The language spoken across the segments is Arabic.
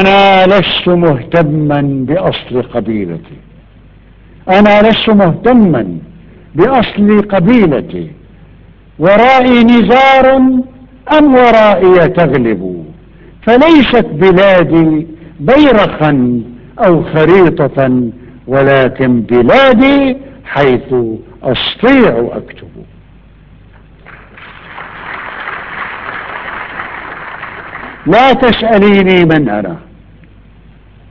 أنا لست مهتما بأصل قبيلتي. أنا لست مهتما بأصل قبيلتي. ورائي نزار أم ورائي تغلب؟ فليست بلادي بيرخا أو خريطة ولكن بلادي حيث أستطيع أكتب. لا تسأليني من أنا.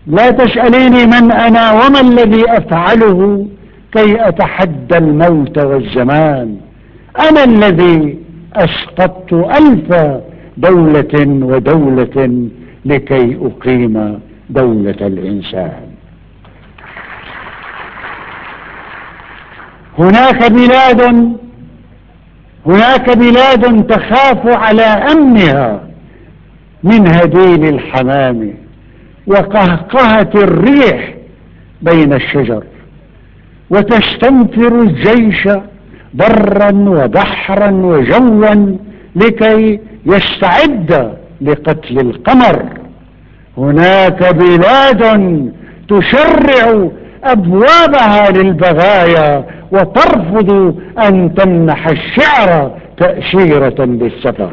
لا تسأليني من أنا وما الذي أفعله كي أتحدى الموت والزمان. أنا الذي أسقطت ألف دولة ودولة لكي أقيم دولة الإنسان. هناك بلاد هناك بلاد تخاف على أمنها من هديل الحمام. وقهقهة الريح بين الشجر وتستنفر الجيش برا وبحرا وجوا لكي يستعد لقتل القمر. هناك بلاد تشرع أبوابها للبغايا وترفض أن تمنح الشعر تأشيرة للسفر